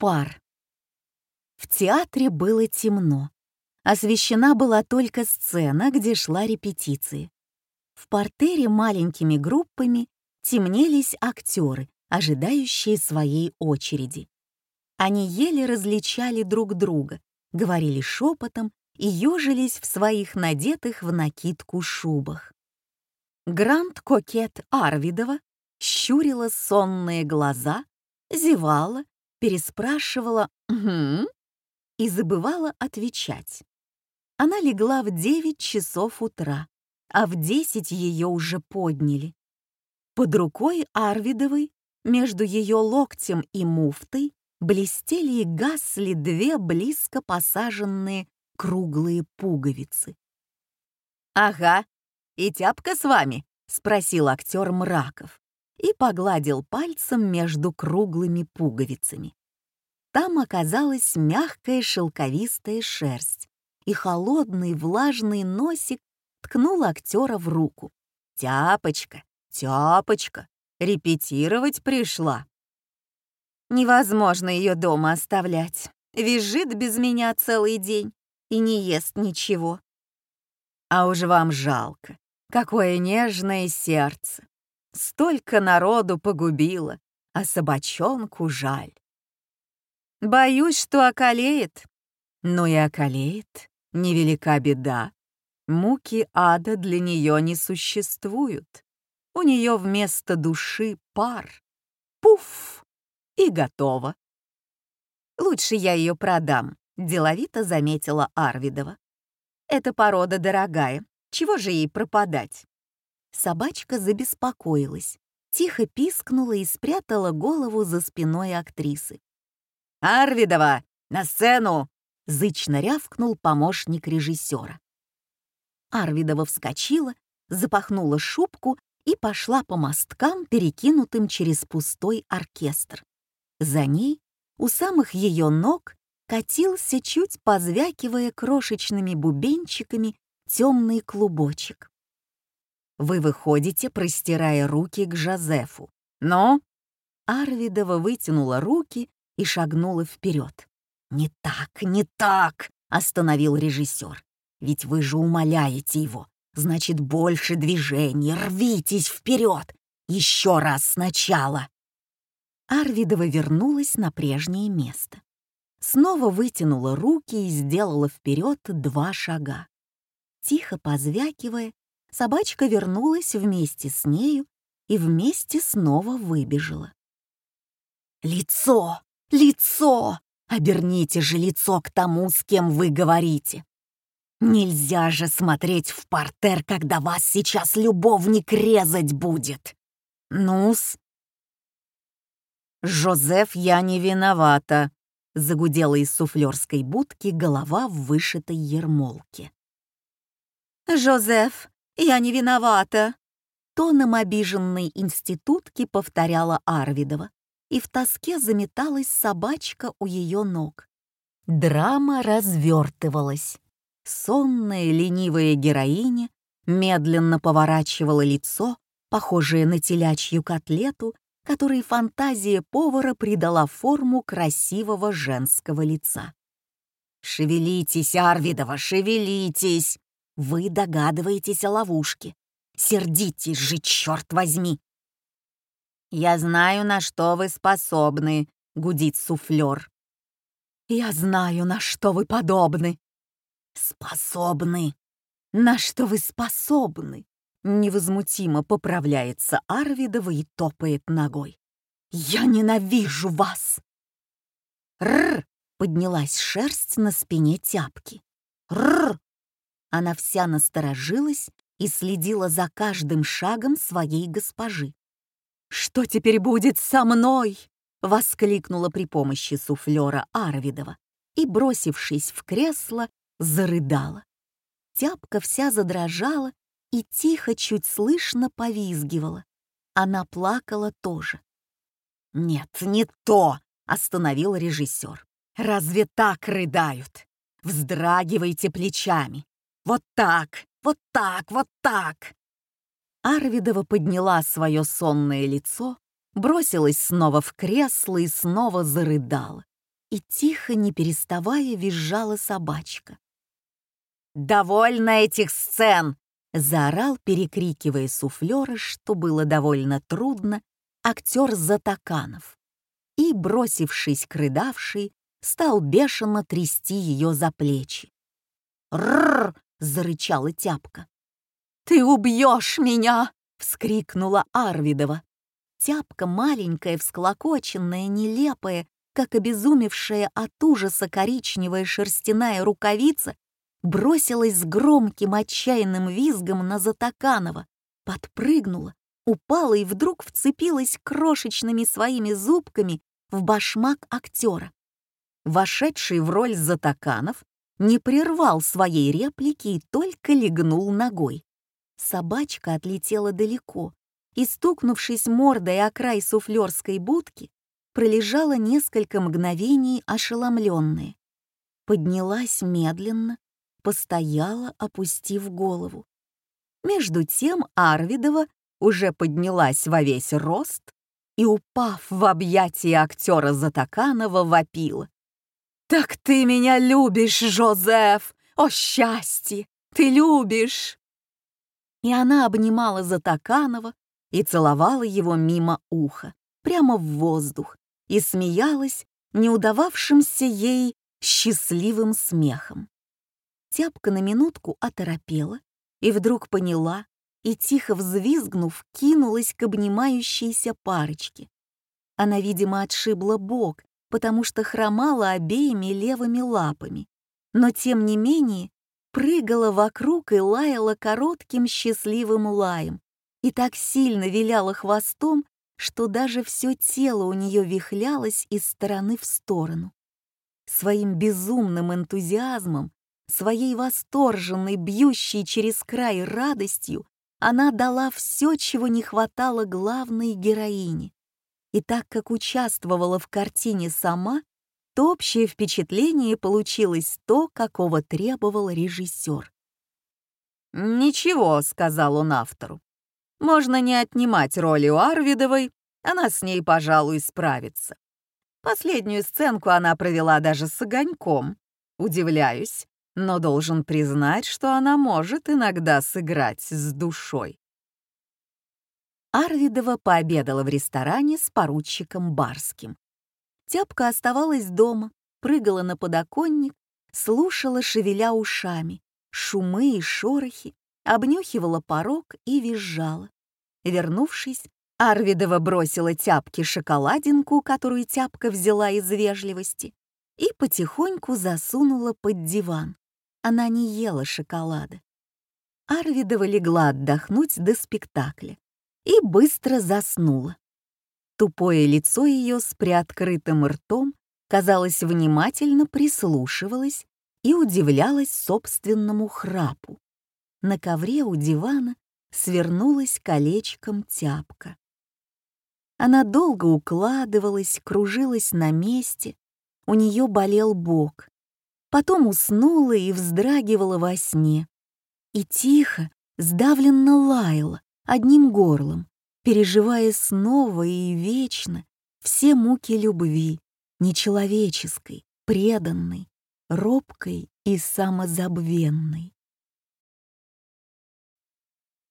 пар. В театре было темно. Освещена была только сцена, где шла репетиция. В портере маленькими группами темнелись актеры, ожидающие своей очереди. Они еле различали друг друга, говорили шепотом и ежились в своих надетых в накидку шубах. Гранд-кокет Арвидова щурила сонные глаза, зевала, переспрашивала «Угу» и забывала отвечать. Она легла в 9 часов утра, а в 10 ее уже подняли. Под рукой Арвидовой, между ее локтем и муфтой, блестели и гасли две близко посаженные круглые пуговицы. «Ага, и тяпка с вами?» — спросил актер Мраков и погладил пальцем между круглыми пуговицами. Там оказалась мягкая шелковистая шерсть, и холодный влажный носик ткнул актера в руку. «Тяпочка, тяпочка, репетировать пришла». Невозможно ее дома оставлять. Визжит без меня целый день и не ест ничего. А уж вам жалко. Какое нежное сердце. Столько народу погубило, а собачонку жаль. Боюсь, что околеет. Но и околеет, невелика беда. Муки ада для нее не существуют. У нее вместо души пар. Пуф! И готово. Лучше я ее продам, деловито заметила Арвидова. Эта порода дорогая, чего же ей пропадать? Собачка забеспокоилась, тихо пискнула и спрятала голову за спиной актрисы. «Арвидова, на сцену!» — зычно рявкнул помощник режиссера. Арвидова вскочила, запахнула шубку и пошла по мосткам, перекинутым через пустой оркестр. За ней, у самых ее ног, катился, чуть позвякивая крошечными бубенчиками, темный клубочек. Вы выходите, простирая руки к Жозефу. Но Арвидова вытянула руки и шагнула вперед. «Не так, не так!» — остановил режиссер. «Ведь вы же умоляете его. Значит, больше движений, рвитесь вперед! Еще раз сначала!» Арвидова вернулась на прежнее место снова вытянула руки и сделала вперед два шага. Тихо позвякивая, собачка вернулась вместе с нею и вместе снова выбежала. «Лицо! Лицо! Оберните же лицо к тому, с кем вы говорите! Нельзя же смотреть в портер, когда вас сейчас любовник резать будет! Ну-с!» «Жозеф, я не виновата», Загудела из суфлерской будки голова в вышитой ермолке. «Жозеф, я не виновата!» Тоном обиженной институтки повторяла Арвидова, и в тоске заметалась собачка у ее ног. Драма развертывалась. Сонная, ленивая героиня медленно поворачивала лицо, похожее на телячью котлету, которой фантазия повара придала форму красивого женского лица. «Шевелитесь, Арвидова, шевелитесь! Вы догадываетесь о ловушке. Сердитесь же, черт возьми!» «Я знаю, на что вы способны», — гудит суфлер. «Я знаю, на что вы подобны». «Способны». «На что вы способны?» Невозмутимо поправляется Арвидова и топает ногой. «Я ненавижу вас!» «Рррр!» — поднялась шерсть на спине тяпки. «Рррр!» Она вся насторожилась и следила за каждым шагом своей госпожи. «Что теперь будет со мной?» — воскликнула при помощи суфлера Арвидова и, бросившись в кресло, зарыдала. Тяпка вся задрожала и тихо, чуть слышно повизгивала. Она плакала тоже. «Нет, не то!» — остановил режиссер. «Разве так рыдают? Вздрагивайте плечами. Вот так, вот так, вот так!» Арвидова подняла свое сонное лицо, бросилась снова в кресло и снова зарыдала. и тихо, не переставая, визжала собачка. «Довольно этих сцен!» — заорал, перекрикивая суфлера, что было довольно трудно, актер Затаканов. И, бросившись к рыдавшей, стал бешено трясти ее за плечи. «Рррр!» — зарычала тяпка. «Ты убьешь меня!» — вскрикнула Арвидова. Тяпка маленькая, всклокоченная, нелепая, как обезумевшая от ужаса коричневая шерстяная рукавица, бросилась с громким отчаянным визгом на Затаканова, подпрыгнула, упала и вдруг вцепилась крошечными своими зубками в башмак актера. Вошедший в роль Затаканов не прервал своей реплики и только легнул ногой. Собачка отлетела далеко и, стукнувшись мордой о край суфлерской будки, пролежала несколько мгновений ошеломленная. Поднялась медленно, постояла, опустив голову. Между тем Арвидова уже поднялась во весь рост и, упав в объятия актера Затаканова, вопила. «Так ты меня любишь, Жозеф! О, счастье! Ты любишь!» И она обнимала Затаканова и целовала его мимо уха, прямо в воздух, и смеялась неудававшимся ей счастливым смехом. Тяпка на минутку оторопела и вдруг поняла и, тихо взвизгнув, кинулась к обнимающейся парочке. Она, видимо, отшибла бок, потому что хромала обеими левыми лапами, но, тем не менее, прыгала вокруг и лаяла коротким счастливым лаем и так сильно виляла хвостом, что даже все тело у нее вихлялось из стороны в сторону. Своим безумным энтузиазмом Своей восторженной, бьющей через край радостью она дала все, чего не хватало главной героине. И так как участвовала в картине сама, то общее впечатление получилось то, какого требовал режиссер. «Ничего», — сказал он автору. «Можно не отнимать роли у Арвидовой, она с ней, пожалуй, справится. Последнюю сценку она провела даже с огоньком. Удивляюсь, но должен признать, что она может иногда сыграть с душой. Арвидова пообедала в ресторане с поручиком Барским. Тяпка оставалась дома, прыгала на подоконник, слушала, шевеля ушами, шумы и шорохи, обнюхивала порог и визжала. Вернувшись, Арвидова бросила тяпке шоколадинку, которую тяпка взяла из вежливости, и потихоньку засунула под диван. Она не ела шоколада. Арвидова легла отдохнуть до спектакля и быстро заснула. Тупое лицо ее с приоткрытым ртом, казалось, внимательно прислушивалось и удивлялось собственному храпу. На ковре у дивана свернулась колечком тяпка. Она долго укладывалась, кружилась на месте, у нее болел бок потом уснула и вздрагивала во сне. И тихо, сдавленно лаяла одним горлом, переживая снова и вечно все муки любви, нечеловеческой, преданной, робкой и самозабвенной.